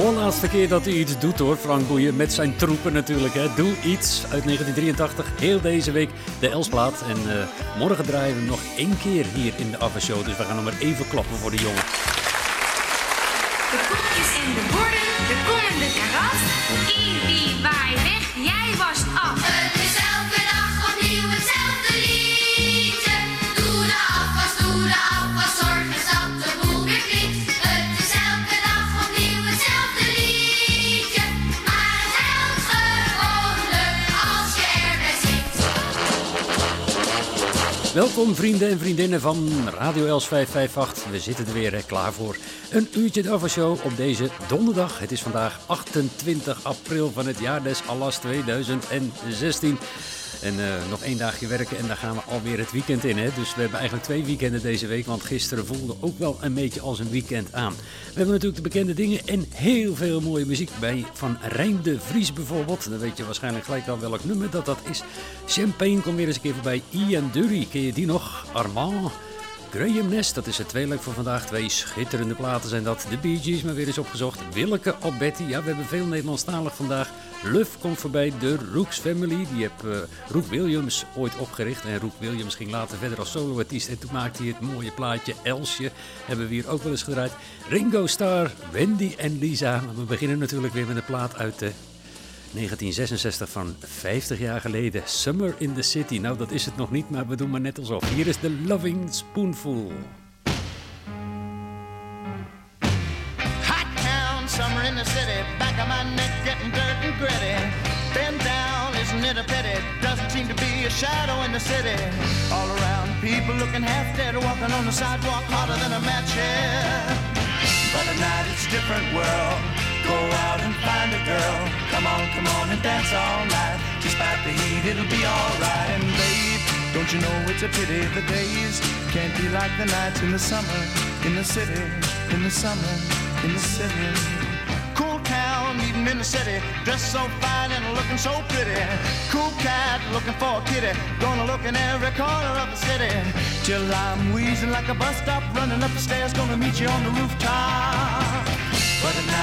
Voorlaatste keer dat hij iets doet hoor, Frank Boeien. Met zijn troepen natuurlijk. Hè. Doe iets uit 1983. Heel deze week de Elsplaat. En uh, morgen draaien we nog één keer hier in de Show. Dus we gaan nog maar even klappen voor de jongen. De koekjes en de borden, de komende karas. Ibi, waai weg, jij was af. Welkom vrienden en vriendinnen van Radio Els 558. We zitten er weer klaar voor een uurtje de Show op deze donderdag. Het is vandaag 28 april van het jaar des Allas 2016. En uh, nog één dagje werken en dan gaan we alweer het weekend in. Hè? Dus we hebben eigenlijk twee weekenden deze week. Want gisteren voelde ook wel een beetje als een weekend aan. We hebben natuurlijk de bekende dingen en heel veel mooie muziek bij. Van Rijn de Vries bijvoorbeeld. Dan weet je waarschijnlijk gelijk al welk nummer dat dat is. Champagne komt weer eens een keer voorbij. Ian Dury, ken je die nog? Armand. Graham Nest, dat is het tweeluik voor vandaag. Twee schitterende platen zijn dat. De Bee Gees, maar weer eens opgezocht. Willeke op Betty. Ja, we hebben veel Nederlandstalig vandaag. Luf komt voorbij. De Rooks Family. Die heeft uh, Roek Williams ooit opgericht. En Roek Williams ging later verder als soloartiest. En toen maakte hij het mooie plaatje Elsje. Hebben we hier ook wel eens gedraaid. Ringo Starr, Wendy en Lisa. we beginnen natuurlijk weer met een plaat uit de 1966 van 50 jaar geleden. Summer in the City. Nou, dat is het nog niet, maar we doen maar net alsof. Hier is de Loving Spoonful. Hot town, summer in the city. Back of my neck getting dirt and gritty. Bend down, isn't it a pity? Doesn't seem to be a shadow in the city. All around, people looking half dead, walking on the sidewalk harder than a match here. But at night it's a different world. Go out and find a girl. Come on, come on and dance all night. Despite the heat, it'll be alright. And babe, don't you know it's a pity the days can't be like the nights in the summer, in the city, in the summer, in the city. Cool town, even in the city, dressed so fine and looking so pretty. Cool cat, looking for a kitty, gonna look in every corner of the city. Till I'm wheezing like a bus stop, running up the stairs, gonna meet you on the rooftop.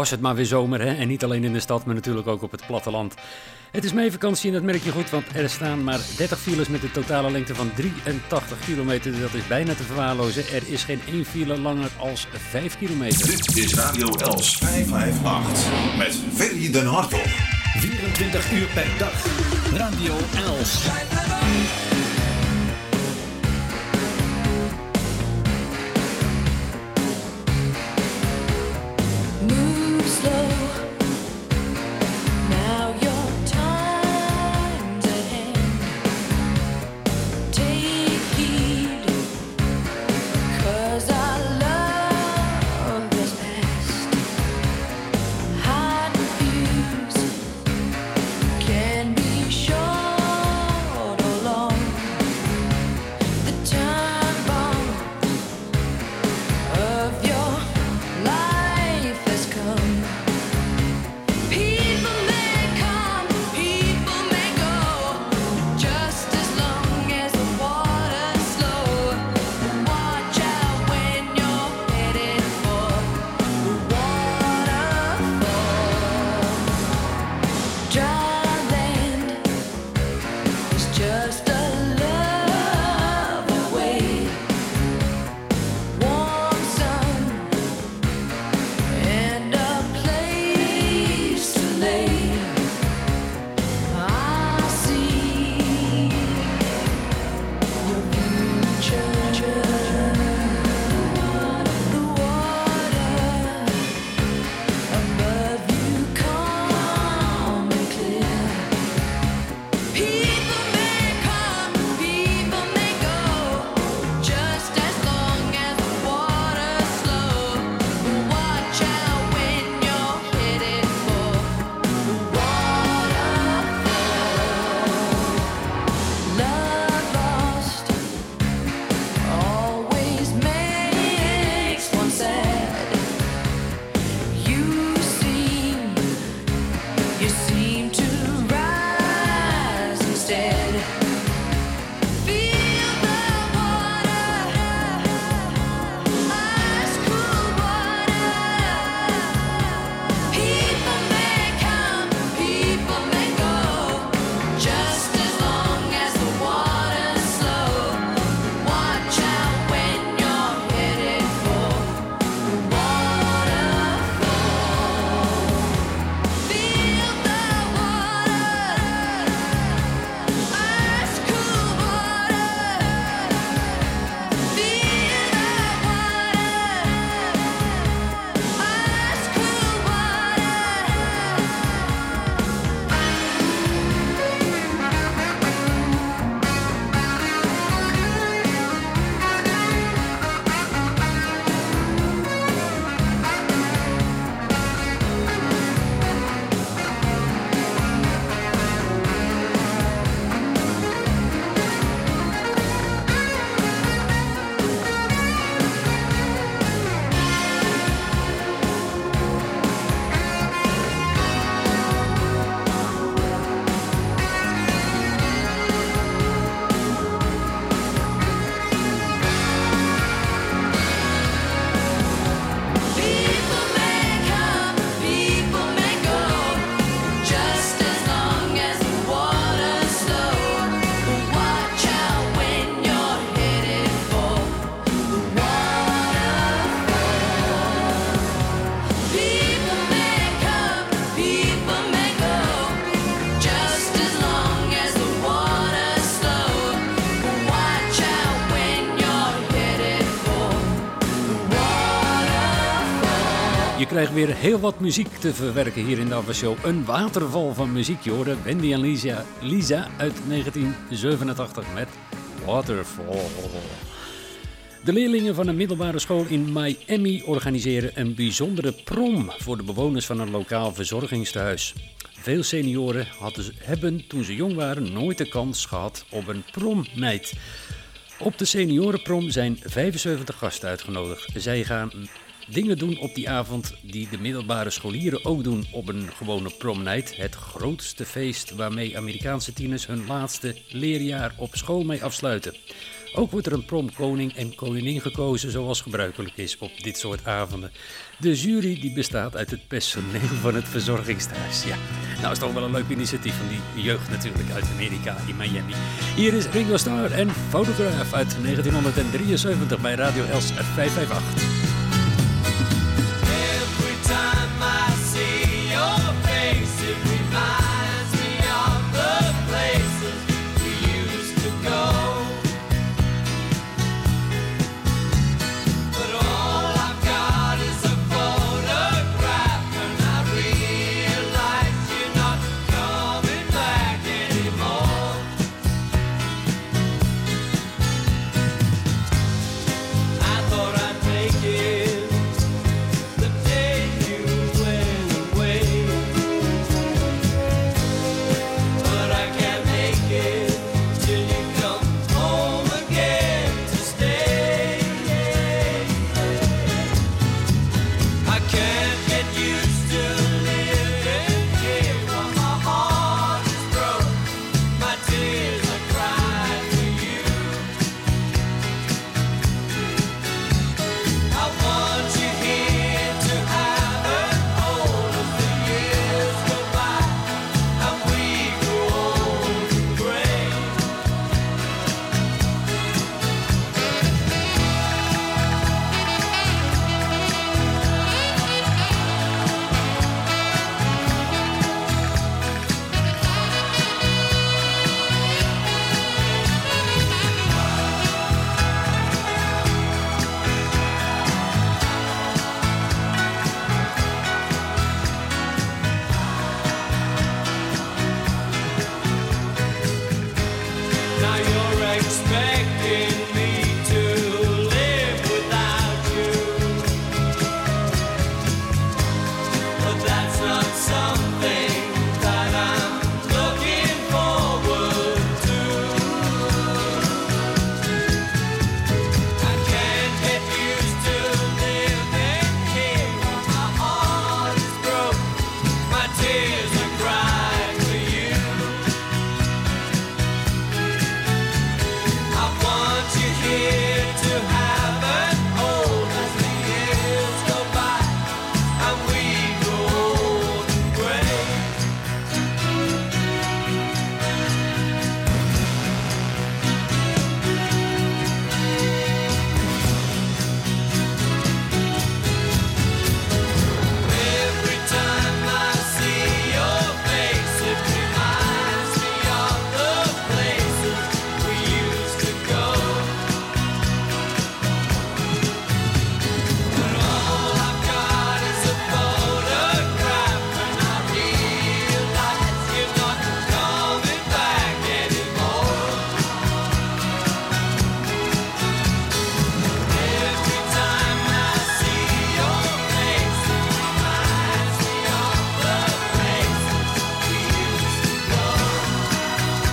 Was het maar weer zomer. Hè? En niet alleen in de stad, maar natuurlijk ook op het platteland. Het is mijn vakantie en dat merk je goed, want er staan maar 30 files met een totale lengte van 83 kilometer. Dat is bijna te verwaarlozen. Er is geen één file langer als 5 kilometer. Dit is Radio Els 558 met Ferry den Hartog. 24 uur per dag. Radio Els. Je krijgt weer heel wat muziek te verwerken hier in de Show. Een waterval van muziek. Je Wendy en Lisa, Lisa uit 1987 met Waterfall. De leerlingen van een middelbare school in Miami organiseren een bijzondere prom voor de bewoners van een lokaal verzorgingstehuis. Veel senioren hadden, hebben toen ze jong waren nooit de kans gehad op een prommeid. Op de seniorenprom zijn 75 gasten uitgenodigd. Zij gaan dingen doen op die avond die de middelbare scholieren ook doen op een gewone promnight. Het grootste feest waarmee Amerikaanse tieners hun laatste leerjaar op school mee afsluiten. Ook wordt er een promkoning en koningin gekozen zoals gebruikelijk is op dit soort avonden. De jury die bestaat uit het personeel van het verzorgingstehuis. Ja, nou is toch wel een leuk initiatief van die jeugd natuurlijk uit Amerika in Miami. Hier is Ringo Starr en Photograph uit 1973 bij Radio Els 558.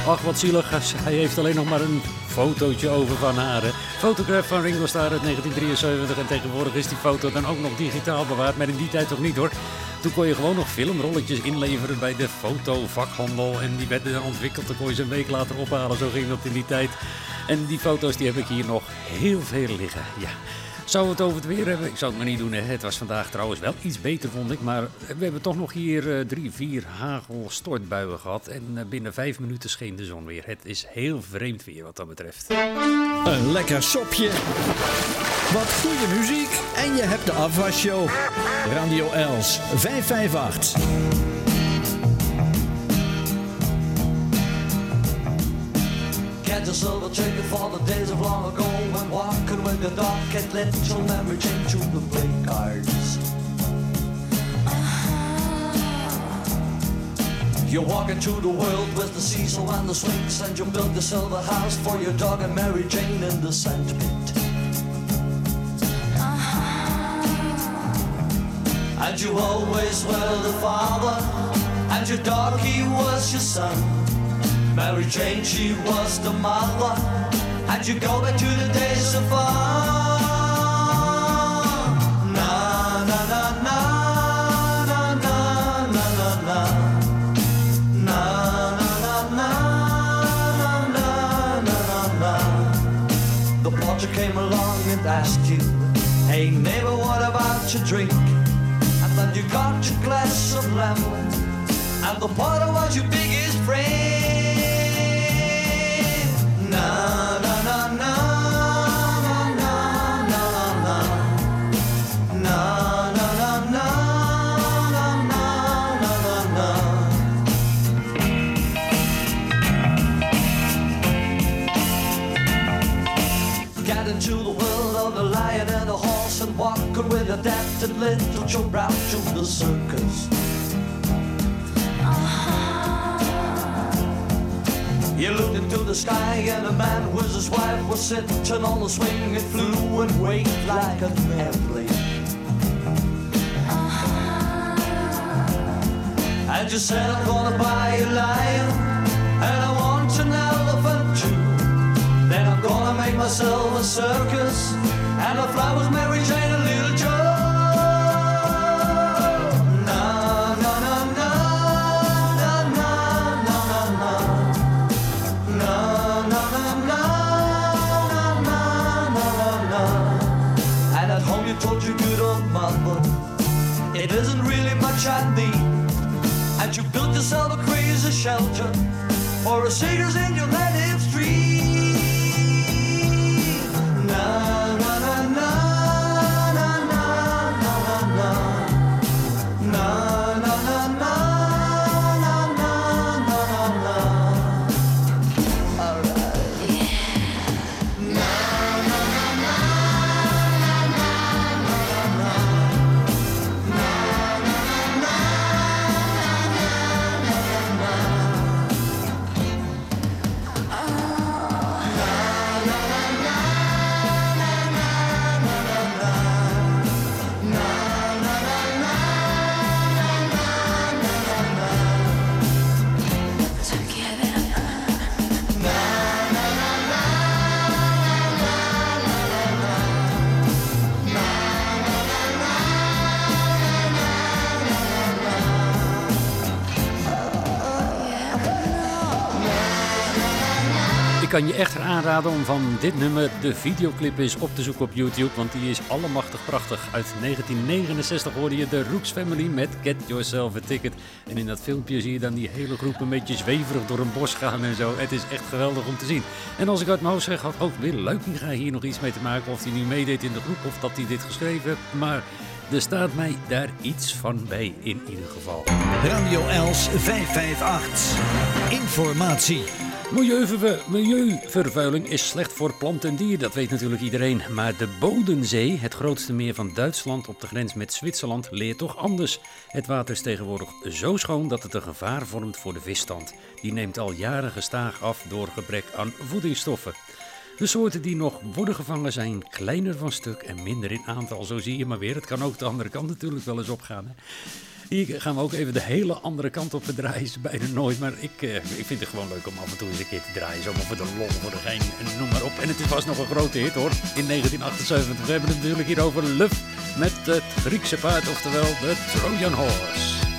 Ach, wat zielig. Hij heeft alleen nog maar een fotootje over van haar. hè. Fotograf van Ringo Starr uit 1973. En tegenwoordig is die foto dan ook nog digitaal bewaard. Maar in die tijd toch niet hoor. Toen kon je gewoon nog filmrolletjes inleveren bij de fotovakhandel. En die werden dan ontwikkeld. Dan kon je ze een week later ophalen. Zo ging dat in die tijd. En die foto's die heb ik hier nog heel veel liggen. Ja. Zou het over het weer hebben? Ik zou het maar niet doen. Hè. Het was vandaag trouwens wel iets beter, vond ik. Maar we hebben toch nog hier eh, drie, vier hagel-stortbuien gehad. En eh, binnen vijf minuten scheen de zon weer. Het is heel vreemd weer wat dat betreft. Een lekker sopje. Wat goede muziek. En je hebt de afwasshow. Radio Els 558. a silver trigger for the days of long ago when walking with the dog and little your memory change to the play cards. Uh-huh. You're walking through the world with the Cecil and the swings, and you built the silver house for your dog and Mary Jane in the sandpit. Uh-huh. And you always were the father, and your dog, he was your son. Mary Jane she was the mother, and you go back to the days of fun. Na na na na na na na na na. Na na na na na. The porter came along and asked you, Hey neighbor, what about your drink? And then you got your glass of lemon, and the porter was your biggest little chump out to the circus. Uh-huh. You looked into the sky and a man with his wife was sitting on the swing. It flew and waved like an airplane. Uh-huh. And you said I'm gonna buy a lion and I want an elephant too. Then I'm gonna make myself a circus and the flowers Mary Jane to sell a crazy shelter or a Cedars in your land. Kan je echt aanraden om van dit nummer de videoclip eens op te zoeken op YouTube, want die is allemachtig prachtig. Uit 1969 hoorde je de Rooks Family met Get Yourself a Ticket. En in dat filmpje zie je dan die hele groep een beetje zweverig door een bos gaan en zo. Het is echt geweldig om te zien. En als ik uit mijn hoofd zeg, had ook Will Luikinga hier nog iets mee te maken. Of hij nu meedeed in de groep of dat hij dit geschreven heeft. Maar er staat mij daar iets van bij in ieder geval. Radio Els 558. Informatie. Milieuvervu- Milieuvervuiling is slecht voor plant en dier, dat weet natuurlijk iedereen. Maar de Bodensee, het grootste meer van Duitsland op de grens met Zwitserland, leert toch anders. Het water is tegenwoordig zo schoon dat het een gevaar vormt voor de visstand. Die neemt al jaren gestaag af door gebrek aan voedingsstoffen. De soorten die nog worden gevangen zijn kleiner van stuk en minder in aantal. Zo zie je maar weer. Het kan ook de andere kant natuurlijk wel eens opgaan. Hè? Hier gaan we ook even de hele andere kant op. We draaien ze bijna nooit. Maar ik, eh, ik vind het gewoon leuk om af en toe eens een keer te draaien. Zomaar voor de lol, voor de gein en noem maar op. En het was nog een grote hit hoor. In 1978. We hebben het natuurlijk hier over Luf met het Griekse paard. Oftewel de Trojan Horse.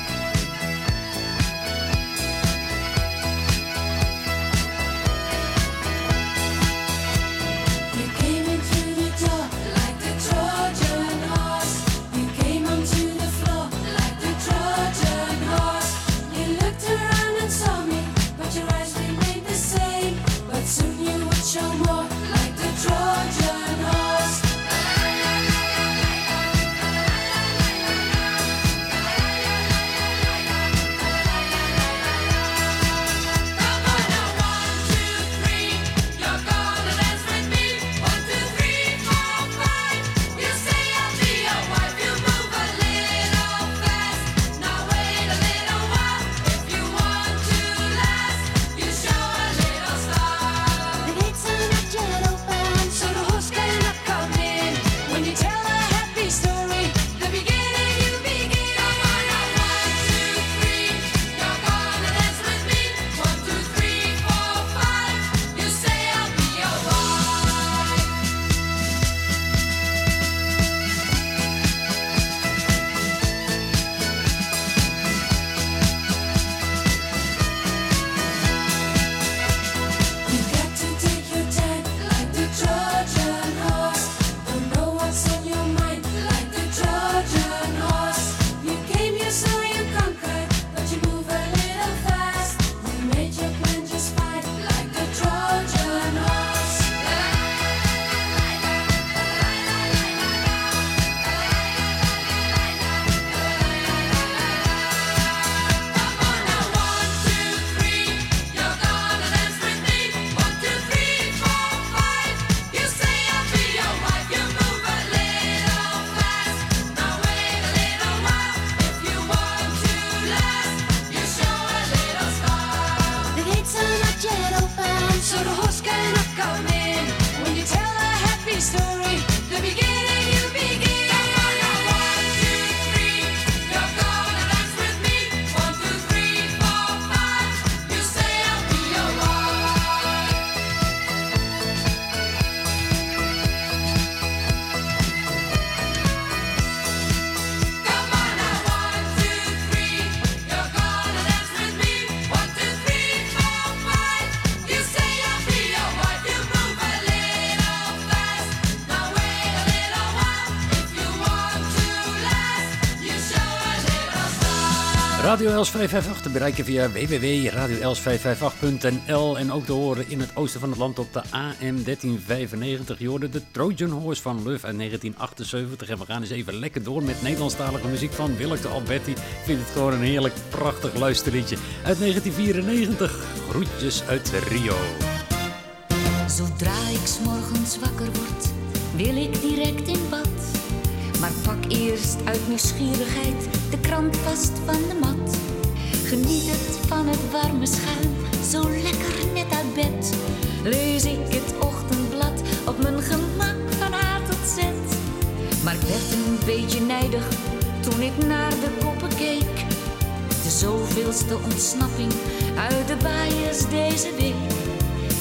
Els 558 te bereiken via www.radioels558.nl en ook te horen in het oosten van het land op de AM 1395. Je hoorde de Trojan Horse van Luf uit 1978 en we gaan eens even lekker door met Nederlandstalige muziek van Willeke de Alberti. Ik vind het gewoon een heerlijk prachtig luisterliedje uit 1994. Groetjes uit Rio. Zodra ik 's morgens wakker word, wil ik direct in bad. Maar pak eerst uit nieuwsgierigheid de krant vast van de mat. Geniet het van het warme schuim, zo lekker net uit bed. Lees ik het ochtendblad op mijn gemak van A tot Z. Maar ik werd een beetje nijdig toen ik naar de koppen keek. De zoveelste ontsnapping uit de bias deze week.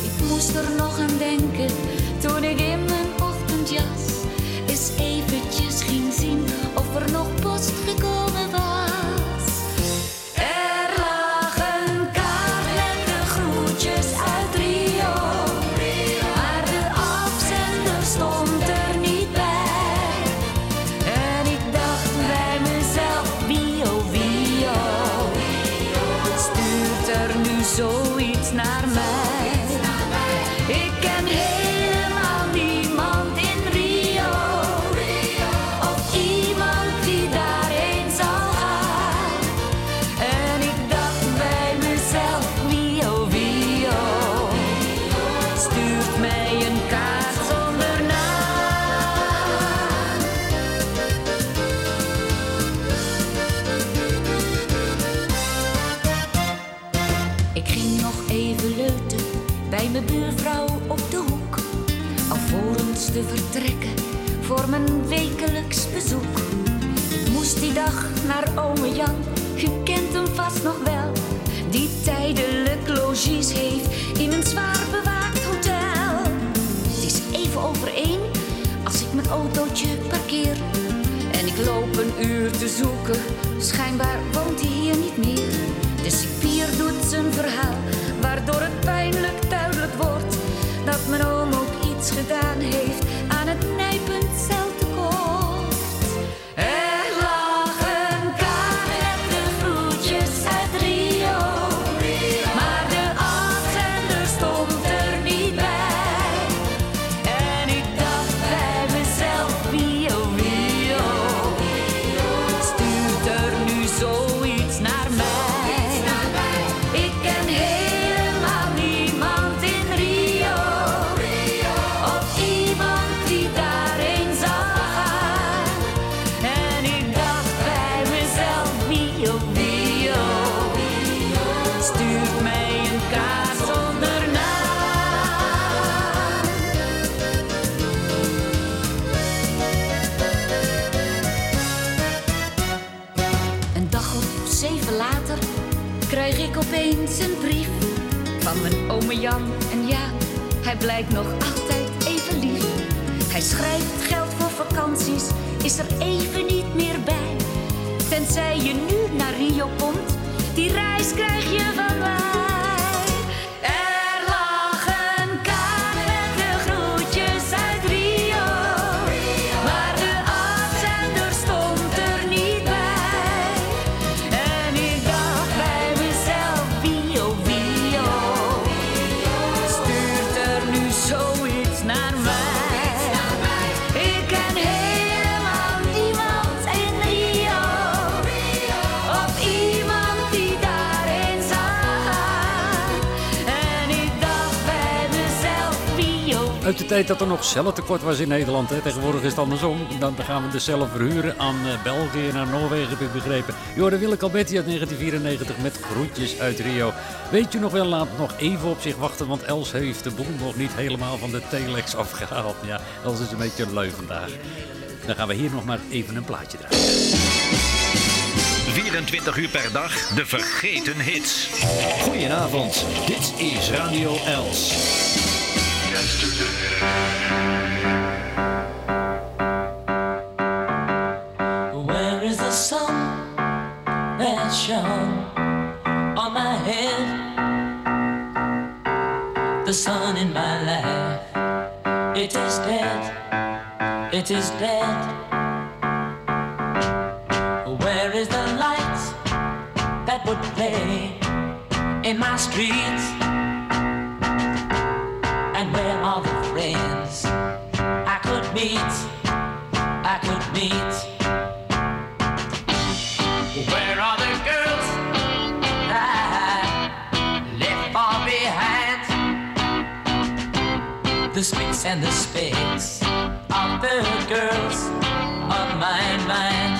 Ik moest er nog aan denken toen ik in mijn ochtendjas eens eventjes ging zien of er nog post gekomen was. Naar ome Jan, u kent hem vast nog wel. Die tijdelijk logies heeft in een zwaar bewaakt hotel. Het is even over één als ik mijn autootje parkeer. En ik loop een uur te zoeken, schijnbaar woont hij hier niet meer. De cipier doet zijn verhaal, waardoor het pijnlijk duidelijk wordt dat mijn oom ook iets gedaan heeft aan het nijpend celtekort. Stuurt mij een kaart zonder naam. Een dag of zeven later krijg ik opeens een brief van mijn ome Jan. En ja, hij blijkt nog altijd even lief. Hij schrijft geld voor vakanties, is er even niet meer bij. Tenzij je nu naar Rio komt, die krijg je van tijd dat er nog cellentekort was in Nederland. Hè. Tegenwoordig is het andersom. Dan gaan we de cellen verhuren aan eh, België en naar Noorwegen, heb ik begrepen. Jorde Willeke Alberti uit 1994 met groetjes uit Rio. Weet je nog wel, laat nog even op zich wachten, want Els heeft de boel nog niet helemaal van de telex afgehaald. Ja, Els is een beetje lui vandaag. Dan gaan we hier nog maar even een plaatje draaien. 24 uur per dag de vergeten hits. Goedenavond, dit is Radio Els. Where is the sun that shone on my head? The sun in my life, it is dead, it is dead. Where is the light that would play in my streets? And where are the friends I could meet? I could meet. Where are the girls I left far behind? The spicks and the specks of the girls on my mind.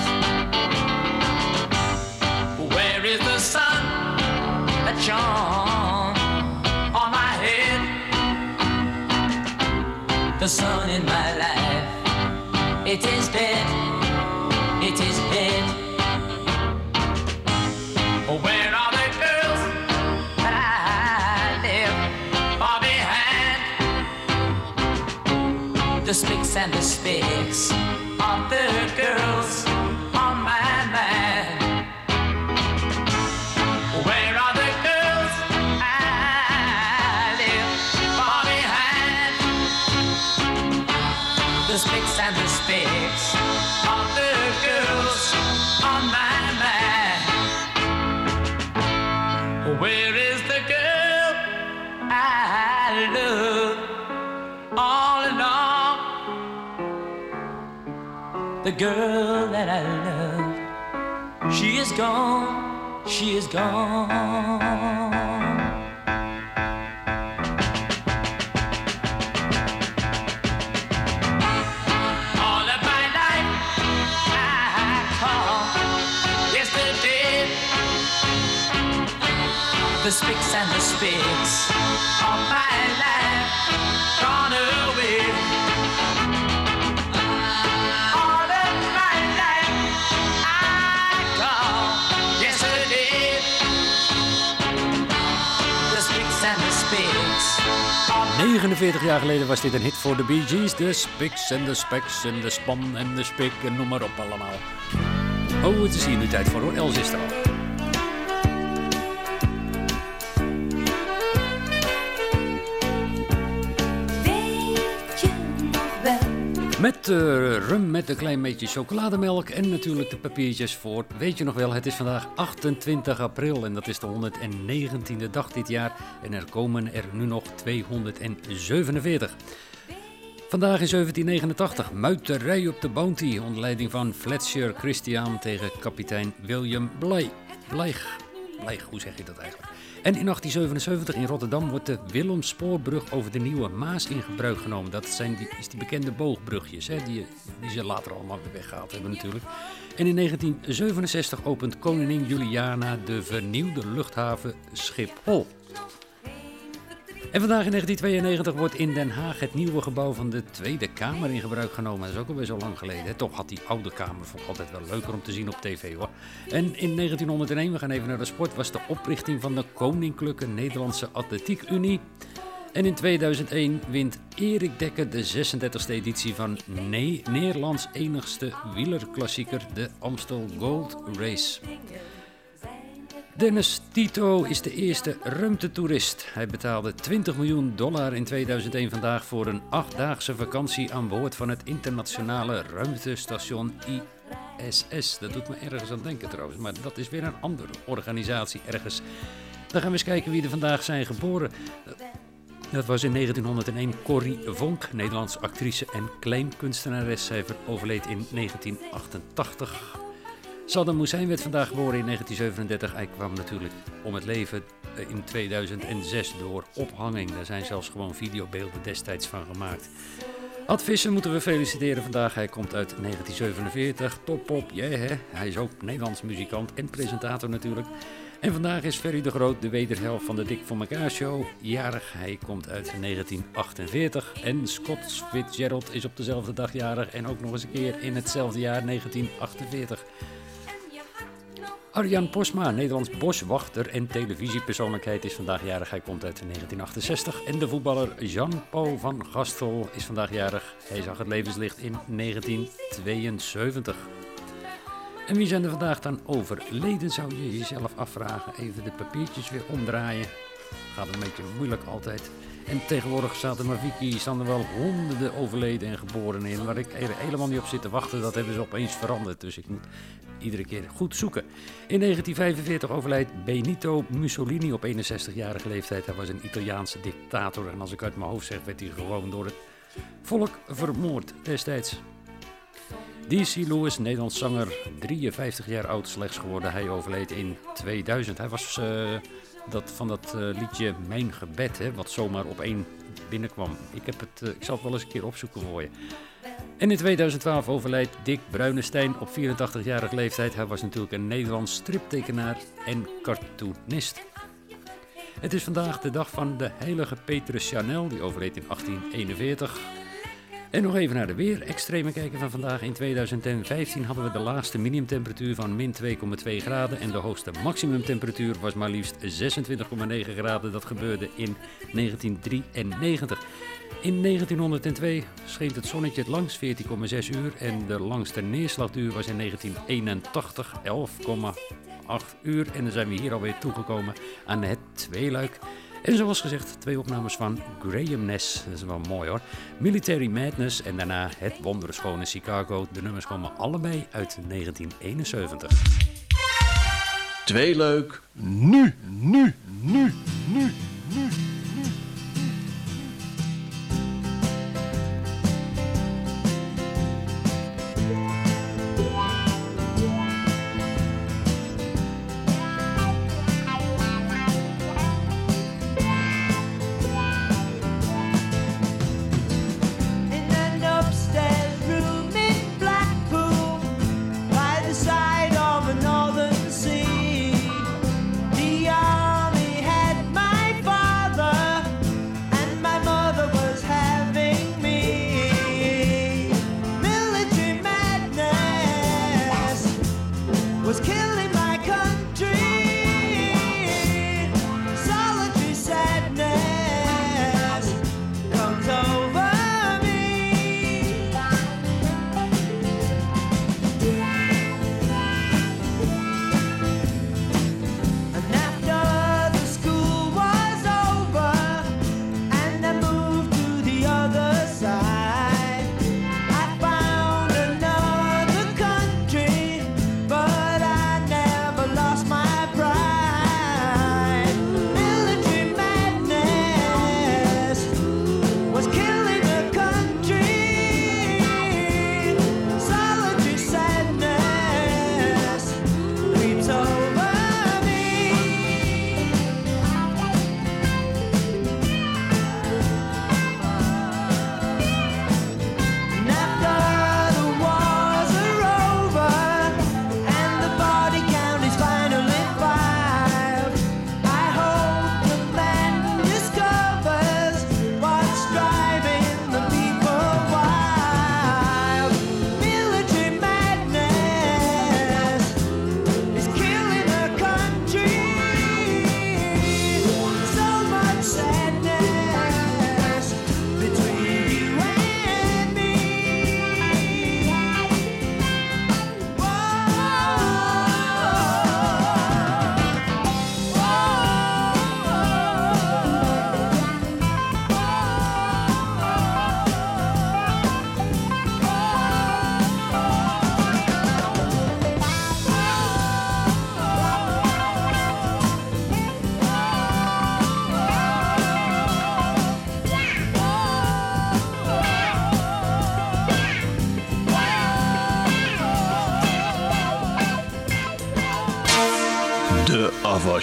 The sun in my life, it is dead, it is dead. Where are the girls that I left far behind? The spicks and the specks The girl that I love, she is gone, she is gone. All of my life I call yesterday. The spicks and the spicks of my life gone away. 49 jaar geleden was dit een hit voor de Bee Gees. De Spiks en de Speks en de Span en de Spik en noem maar op allemaal. Oh, het is hier nu tijd voor hoor. Els is er al. Met eh, rum, met een klein beetje chocolademelk en natuurlijk de papiertjes voor. Weet je nog wel, het is vandaag 28 april en dat is de 119e dag dit jaar. En er komen er nu nog 247. Vandaag in 1789, muiterij op de Bounty onder leiding van Fletcher Christian tegen kapitein William Bligh. Bligh, Bligh, hoe zeg je dat eigenlijk? En in 1877 in Rotterdam wordt de Willemspoorbrug over de Nieuwe Maas in gebruik genomen. Dat zijn die, is die bekende boogbrugjes, hè, die, die ze later allemaal weer weggehaald hebben natuurlijk. En in 1967 opent koningin Juliana de vernieuwde luchthaven Schiphol. En vandaag in 1992 wordt in Den Haag het nieuwe gebouw van de Tweede Kamer in gebruik genomen. Dat is ook alweer zo lang geleden. Toch had die oude Kamer vond altijd wel leuker om te zien op tv hoor. En in 1901, we gaan even naar de sport, was de oprichting van de Koninklijke Nederlandse Atletiek Unie. En in 2001 wint Erik Dekker de 36e editie van ne Nederlands enigste wielerklassieker, de Amstel Gold Race. Dennis Tito is de eerste ruimtetoerist. Hij betaalde 20 miljoen dollar in 2001 vandaag voor een achtdaagse vakantie aan boord van het internationale ruimtestation ISS. Dat doet me ergens aan denken trouwens, maar dat is weer een andere organisatie ergens. Dan gaan we eens kijken wie er vandaag zijn geboren. Dat was in 1901 Corrie Vonk, Nederlandse actrice en kleinkunstenares. Zij overleed in 1988. Saddam Hussein werd vandaag geboren in 1937. Hij kwam natuurlijk om het leven eh, in 2006 door ophanging. Daar zijn zelfs gewoon videobeelden destijds van gemaakt. Ad Visser moeten we feliciteren vandaag. Hij komt uit 1947. Top op, yeah. Hij is ook Nederlands muzikant en presentator natuurlijk. En vandaag is Ferry de Groot, de wederhelft van de Dik voor elkaar show, jarig. Hij komt uit 1948. En Scott Fitzgerald is op dezelfde dag jarig en ook nog eens een keer in hetzelfde jaar 1948. Arjan Posma, Nederlands boswachter en televisiepersoonlijkheid, is vandaag jarig. Hij komt uit 1968. En de voetballer Jean-Paul van Gastel is vandaag jarig. Hij zag het levenslicht in 1972. En wie zijn er vandaag dan overleden, zou je jezelf afvragen. Even de papiertjes weer omdraaien. Gaat een beetje moeilijk altijd. En tegenwoordig er maar Wiki, staan er wel honderden overleden en geboren in. Waar ik helemaal niet op zit te wachten, dat hebben ze opeens veranderd. Dus ik moet iedere keer goed zoeken. In 1945 overlijdt Benito Mussolini op 61-jarige leeftijd. Hij was een Italiaanse dictator. En als ik uit mijn hoofd zeg, werd hij gewoon door het volk vermoord destijds. D.C. Lewis, Nederlands zanger, 53 jaar oud slechts geworden. Hij overleed in 2000. Hij was eh, dat, van dat eh, liedje Mijn Gebed, hè, wat zomaar op één binnenkwam. Ik, heb het, eh, ik zal het wel eens een keer opzoeken voor je. En in 2012 overlijdt Dick Bruinestein op 84-jarige leeftijd. Hij was natuurlijk een Nederlands striptekenaar en cartoonist. Het is vandaag de dag van de heilige Petrus Chanel, die overleed in 1841. En nog even naar de weer. Extreme kijken van vandaag. In 2015 hadden we de laagste minimumtemperatuur van min 2,2 graden. En de hoogste maximumtemperatuur was maar liefst 26,9 graden. Dat gebeurde in 1993. In 1902 scheen het zonnetje het langst 14,6 uur. En de langste neerslagduur was in 1981 11,8 uur. En dan zijn we hier alweer toegekomen aan het tweeluik. En zoals gezegd, twee opnames van Graham Ness. Dat is wel mooi hoor. Military Madness en daarna Het Wonderschone Chicago. De nummers komen allebei uit 1971. Tweeluik, nu, nu, nu, nu, nu.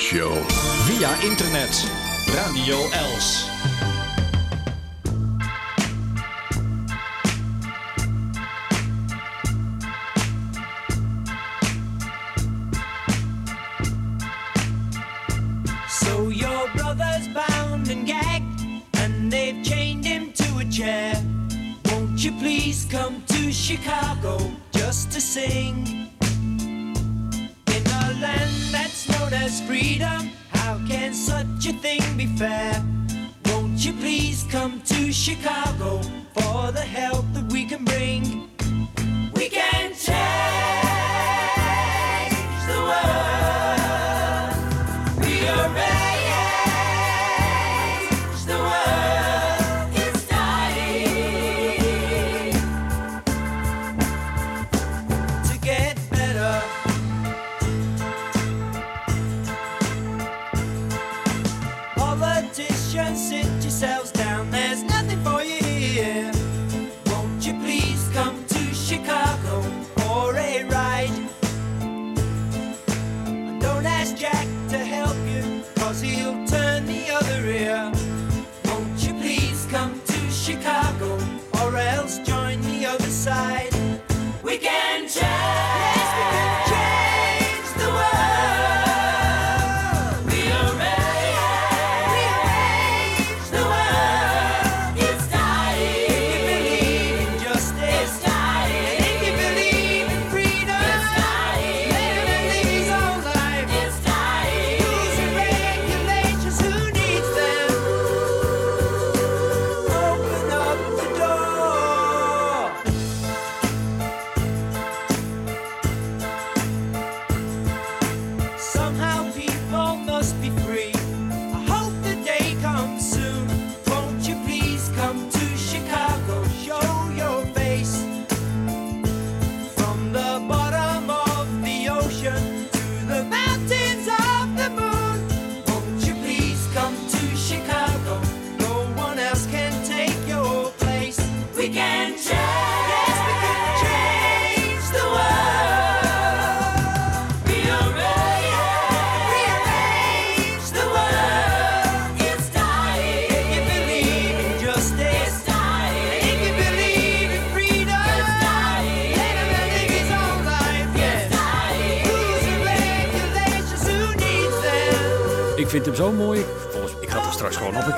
Show. Via internet. Radio Els. So your brother's bound and gagged, and they've chained him to a chair. Won't you please come to Chicago just to sing? Freedom, how can such a thing be fair? Won't you please come to Chicago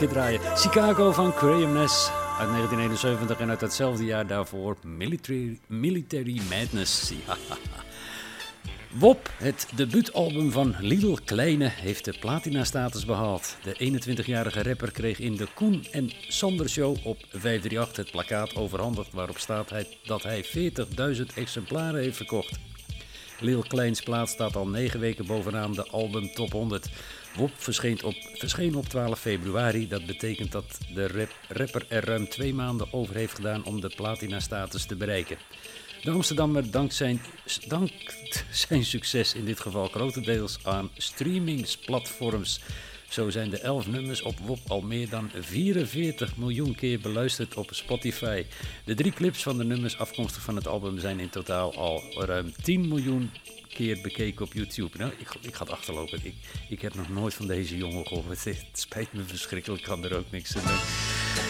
draaien. Chicago van Graham Ness uit 1971 en uit hetzelfde jaar daarvoor Military, Military Madness. Wop, het debuutalbum van Lidl Kleine, heeft de platina-status behaald. De 21-jarige rapper kreeg in de Koen en Sander Show op 538 het plakkaat overhandigd waarop staat hij dat hij 40.000 exemplaren heeft verkocht. Lil Kleins plaat staat al negen weken bovenaan de album Top 100. Wop verscheen op, verscheen op 12 februari. Dat betekent dat de rap- rapper er ruim twee maanden over heeft gedaan om de platina-status te bereiken. De Amsterdammer dankt zijn, dankt zijn succes in dit geval grotendeels aan streamingsplatforms. Zo zijn de 11 nummers op WOP al meer dan 44 miljoen keer beluisterd op Spotify. De drie clips van de nummers afkomstig van het album zijn in totaal al ruim 10 miljoen keer bekeken op YouTube. Nou, ik, ik ga het achterlopen. Ik, ik heb nog nooit van deze jongen gehoord. Het spijt me verschrikkelijk, ik kan er ook niks aan doen.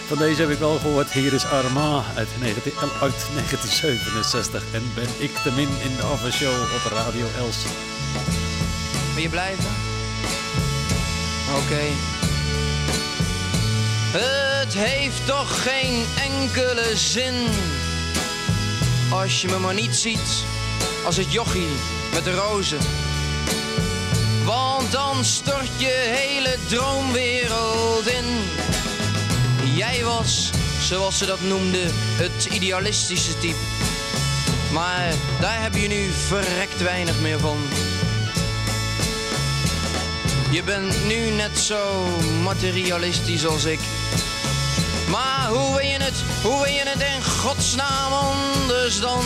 Van deze heb ik wel gehoord. Hier is Arma uit, 19 uit 1967. En ben ik te min in de aftershow op Radio Els. Wil je blijven? Oké. Het heeft toch geen enkele zin als je me maar niet ziet als het jochie met de rozen. Want dan stort je hele droomwereld in. Jij was, zoals ze dat noemden, het idealistische type. Maar daar heb je nu verrekt weinig meer van. Je bent nu net zo materialistisch als ik. Maar hoe wil je het, hoe wil je het in godsnaam anders dan?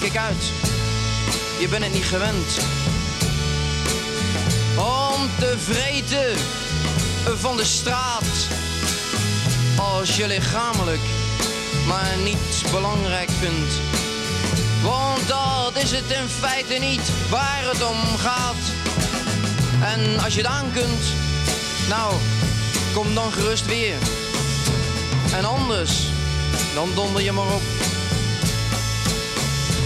Kijk uit, je bent het niet gewend. Om te vreten van de straat. Als je lichamelijk maar niet belangrijk vindt. Want dat is het in feite niet waar het om gaat. En als je het aan kunt, nou, kom dan gerust weer. En anders, dan donder je maar op.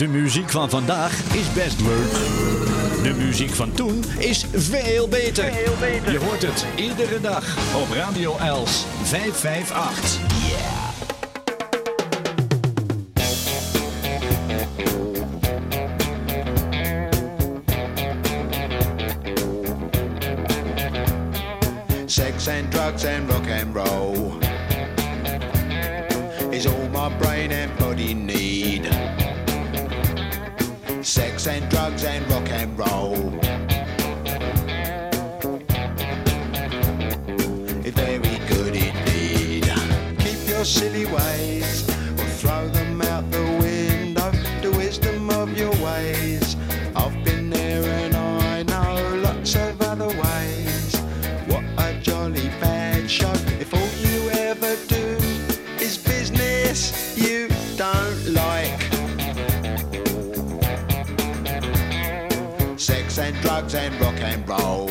De muziek van vandaag is best leuk. De muziek van toen is veel beter. Je hoort het iedere dag op Radio Els 558. Sex and drugs and rock and silly ways or throw them out the window. The wisdom of your ways. I've been there and I know lots of other ways. What a jolly bad show. If all you ever do is business you don't like. Sex and drugs and rock and roll.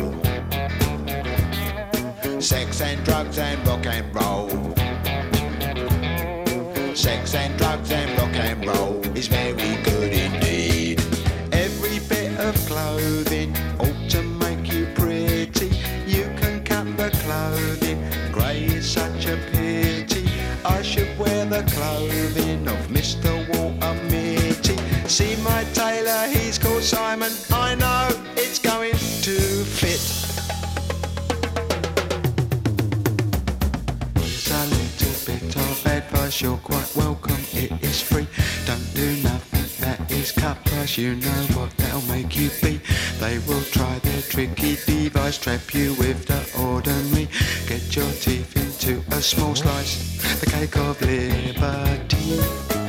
Sex and drugs and rock and roll. You know what they'll make you be. They will try their tricky device, trap you with the ordinary. Get your teeth into a small slice, the cake of liberty.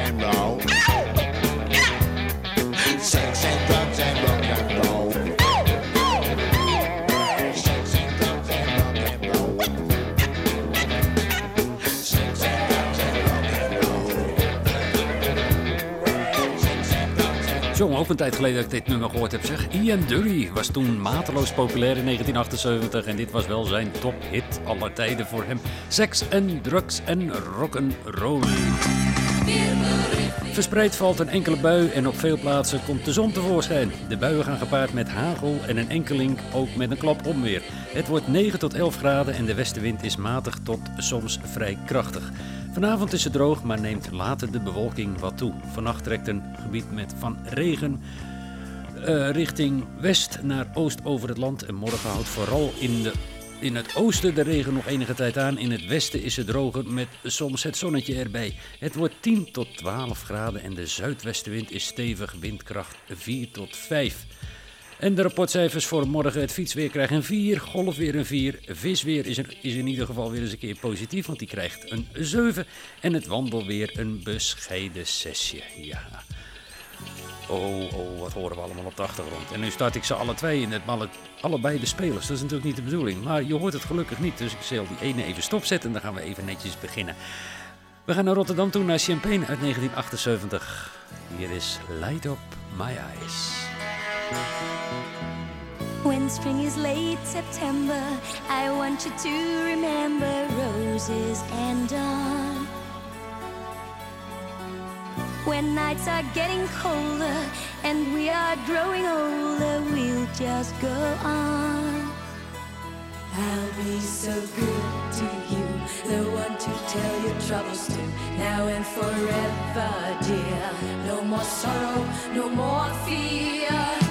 Ook een tijd geleden dat ik dit nummer gehoord heb. Zeg, Ian Dury was toen mateloos populair in 1978 en dit was wel zijn tophit aller tijden voor hem. Sex en drugs en rock'n'roll. Verspreid valt een enkele bui en op veel plaatsen komt de zon tevoorschijn. De buien gaan gepaard met hagel en een enkeling ook met een klap onweer. Het wordt 9 tot 11 graden en de westenwind is matig tot soms vrij krachtig. Vanavond is het droog, maar neemt later de bewolking wat toe. Vannacht trekt een gebied met van regen eh, richting west naar oost over het land. En morgen houdt vooral in, de, in het oosten de regen nog enige tijd aan. In het westen is het droger met soms het zonnetje erbij. Het wordt 10 tot 12 graden en de zuidwestenwind is stevig, windkracht 4 tot 5. En de rapportcijfers voor morgen. Het fietsweer krijgt een 4, golfweer een 4. Visweer is, is in ieder geval weer eens een keer positief, want die krijgt een 7. En het wandelweer een bescheiden 6. Ja. Oh, oh, wat horen we allemaal op de achtergrond. En nu start ik ze alle twee in het ballen, allebei de spelers. Dat is natuurlijk niet de bedoeling. Maar je hoort het gelukkig niet, dus ik zal die ene even stopzetten en dan gaan we even netjes beginnen. We gaan naar Rotterdam toe, naar Champagne uit 1978. Hier is Light Up My Eyes. When spring is late September, I want you to remember roses and dawn. When nights are getting colder and we are growing older, we'll just go on. I'll be so good to you, the one to tell your troubles to, now and forever, dear. No more sorrow, no more fear.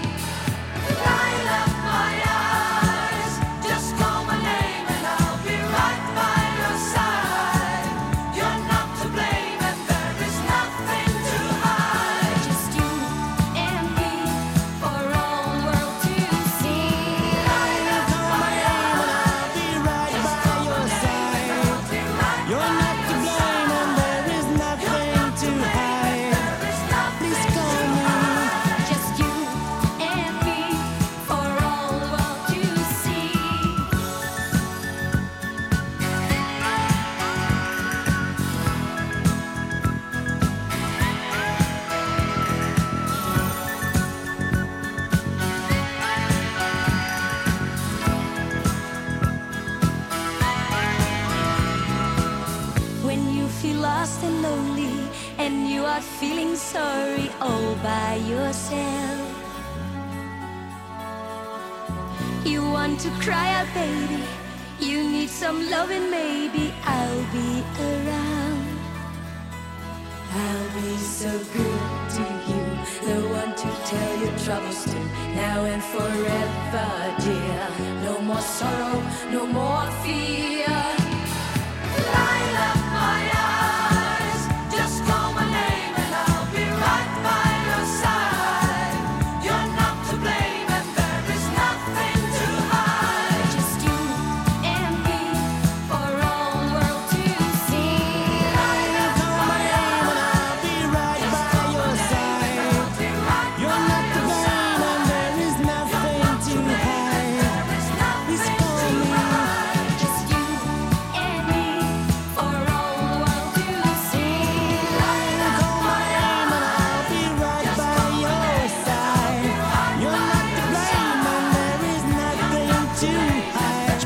Lost and lonely and you are feeling sorry all by yourself. You want to cry out, baby. You need some loving, maybe I'll be around. I'll be so good to you, the one to tell your troubles to, now and forever, dear. No more sorrow, no more fear. Up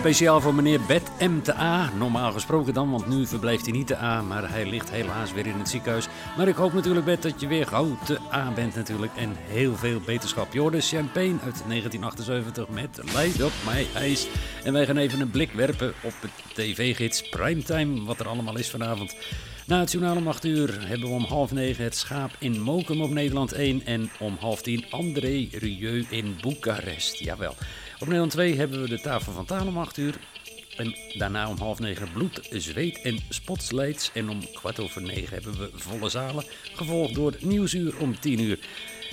Speciaal voor meneer Bet M te A. Normaal gesproken dan, want nu verblijft hij niet te A. Maar hij ligt helaas weer in het ziekenhuis. Maar ik hoop natuurlijk, Bet, dat je weer gauw te A bent natuurlijk. En heel veel beterschap. Jorde Champagne uit 1978 met Light Up My Eyes. En wij gaan even een blik werpen op het tv-gids Primetime. Wat er allemaal is vanavond. Na het journaal om 8 uur hebben we om half negen het schaap in Mokum op Nederland 1. En om half tien André Rieu in Boekarest. Jawel. Op Nederland 2 hebben we de tafel van taal om 8 uur. En daarna om half negen bloed, zweet en spotsleids. En om kwart over negen hebben we volle zalen. Gevolgd door het nieuwsuur om 10 uur.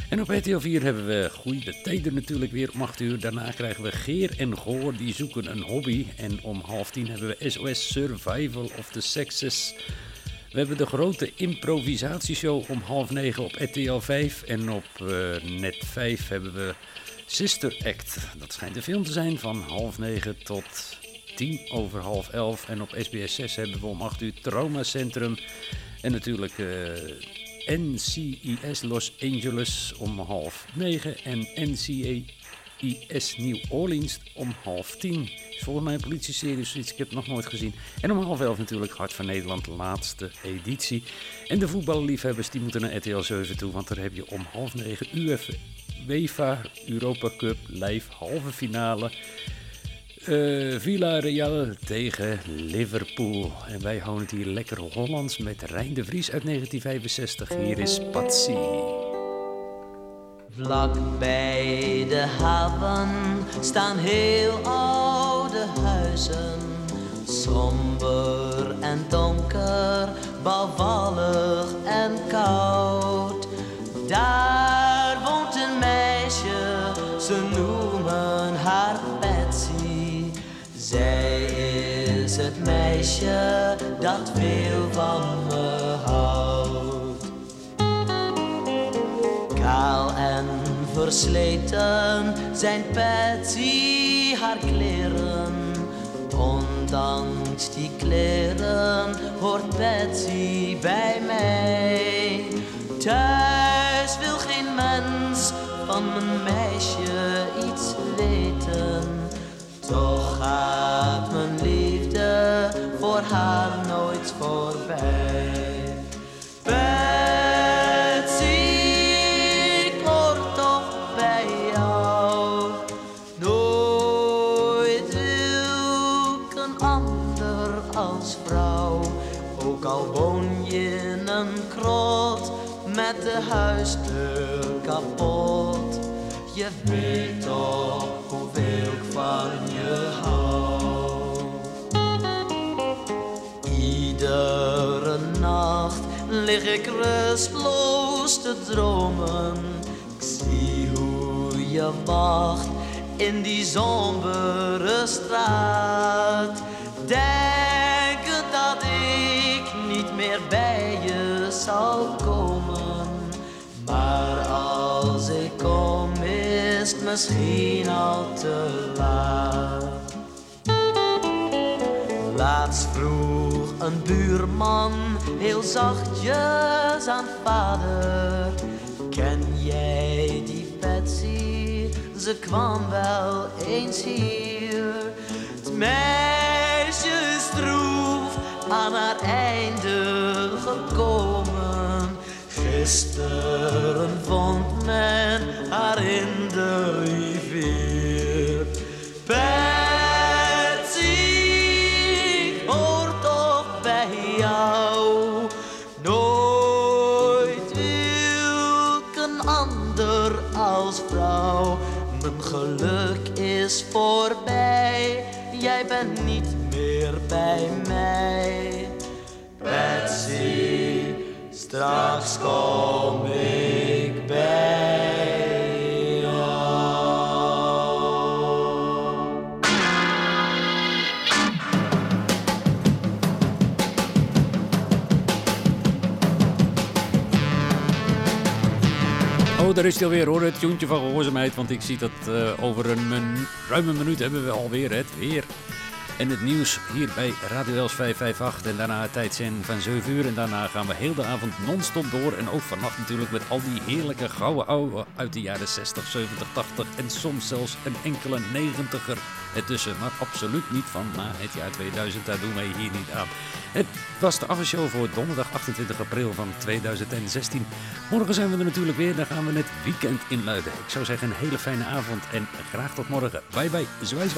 En op RTL 4 hebben we goede tijden natuurlijk weer om 8 uur. Daarna krijgen we Geer en Goor, die zoeken een hobby. En om half tien hebben we SOS Survival of the Sexes. We hebben de grote improvisatieshow om half negen op RTL 5. En op eh, net 5 hebben we Sister Act. Dat schijnt een film te zijn van half negen tot tien over half elf. En op SBS 6 hebben we om 8 uur Trauma Centrum. En natuurlijk eh, NCIS Los Angeles om half negen. En NCIS New Orleans om half tien. Volgens mij een politieserie, iets, ik heb nog nooit gezien. En om half elf natuurlijk Hart van Nederland, laatste editie. En de voetballiefhebbers die moeten naar RTL 7 toe, want daar heb je om half negen UF UEFA Europa Cup live halve finale. Eh Villarreal tegen Liverpool. En wij houden het hier lekker Hollands met Rijn de Vries uit 1965. Hier is Patsy. Vlak bij de haven staan heel oude huizen. Somber en donker, bouwvallig en koud. Daar meisje dat veel van me houdt. Kaal en versleten zijn Patsy haar kleren. Ondanks die kleren hoort Patsy bij mij. Thuis wil geen mens van mijn meisje iets weten. Toch de huisdeur kapot. Je weet toch hoeveel ik van je hou. Iedere nacht lig ik rustloos te dromen. Ik zie hoe je wacht in die sombere straat. Denken dat ik niet meer bij je zal misschien al te laat. Laatst vroeg een buurman heel zachtjes aan vader. Ken jij die Betsy? Ze kwam wel eens hier. Het meisje is droef aan haar einde gekomen. Gisteren vond men haar in de rivier. Betsy, ik hoor toch bij jou. Nooit een ander als vrouw. Mijn geluk is voorbij, jij bent niet meer bij mij. Betsy, straks kom ik daar is hij alweer hoor, het joentje van gehoorzaamheid. Want ik zie dat eh, over een ruime minuut hebben we alweer het weer. En het nieuws hier bij Radio Els 558. En daarna het tijdzin van 7 uur. En daarna gaan we heel de avond non-stop door. En ook vannacht natuurlijk met al die heerlijke gouden oude uit de jaren 60, 70, 80. En soms zelfs een enkele 90er ertussen. Maar absoluut niet van na het jaar 2000. Daar doen wij hier niet aan. Het was de aftershow voor donderdag 28 april van 2016. Morgen zijn we er natuurlijk weer. Dan gaan we het weekend inluiden. Ik zou zeggen een hele fijne avond en graag tot morgen. Bye bye. Zwijs.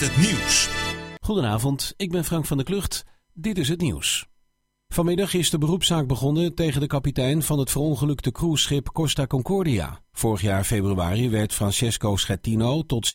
Het nieuws. Goedenavond, ik ben Frank van der Klucht. Dit is het nieuws. Vanmiddag is de beroepszaak begonnen tegen de kapitein van het verongelukte cruiseschip Costa Concordia. Vorig jaar februari werd Francesco Schettino tot